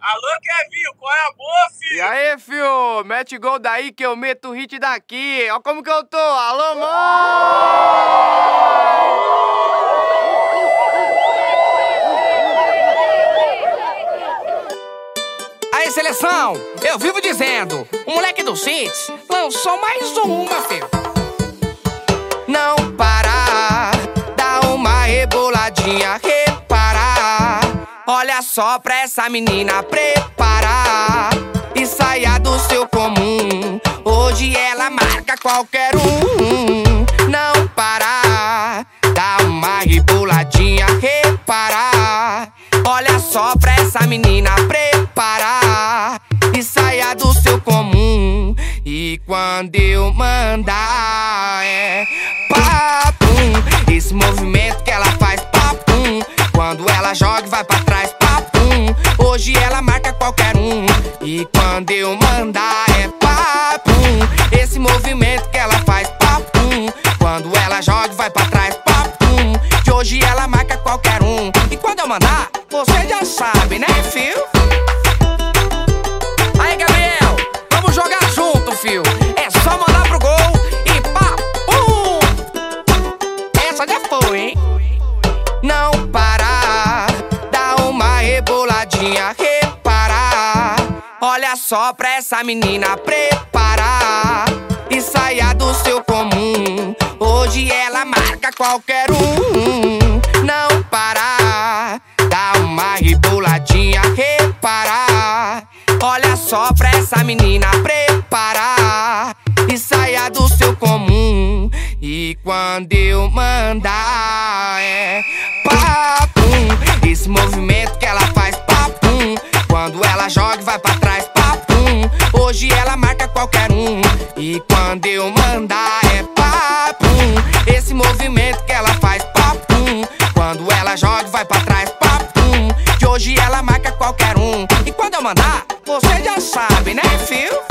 Alô, Kevinho, qual é a boa, filho? E aí, fio? Mete gol daí que eu meto hit daqui. Ó como que eu tô. Alô, mãe! Aí, seleção, eu vivo dizendo, o moleque do Cits lançou mais uma, filho. Não parar, dá uma reboladinha. Olha só pra essa menina preparar e saia do seu comum. Hoje ela marca qualquer um. Não parar, dá uma reboladinha, reparar. Olha só pra essa menina preparar e saia do seu comum. E quando eu mandar é papum, esse movimento que ela faz papum. Quando ela joga e vai pra trás papum. Hoje ela marca qualquer um. E quando eu mandar é papum, esse movimento que ela faz papum. Quando ela joga vai pra trás papum. Que hoje ela marca qualquer um. E quando eu mandar, você já sabe, né, fio? Aí, Gabriel, vamos jogar junto, fio. É só mandar pro gol e pá, pum! Essa já foi, hein? Não uma reboladinha, reparar. Olha só pra essa menina preparar e saia do seu comum. Hoje ela marca qualquer um. Não parar, dá uma reboladinha, reparar. Olha só pra essa menina preparar e saia do seu comum. E quando eu mandar é pra trás papum. Hoje ela marca qualquer um. E quando eu mandar é papum, esse movimento que ela faz papum. Quando ela joga vai pra trás papum. Que hoje ela marca qualquer um. E quando eu mandar, você já sabe, né, fio?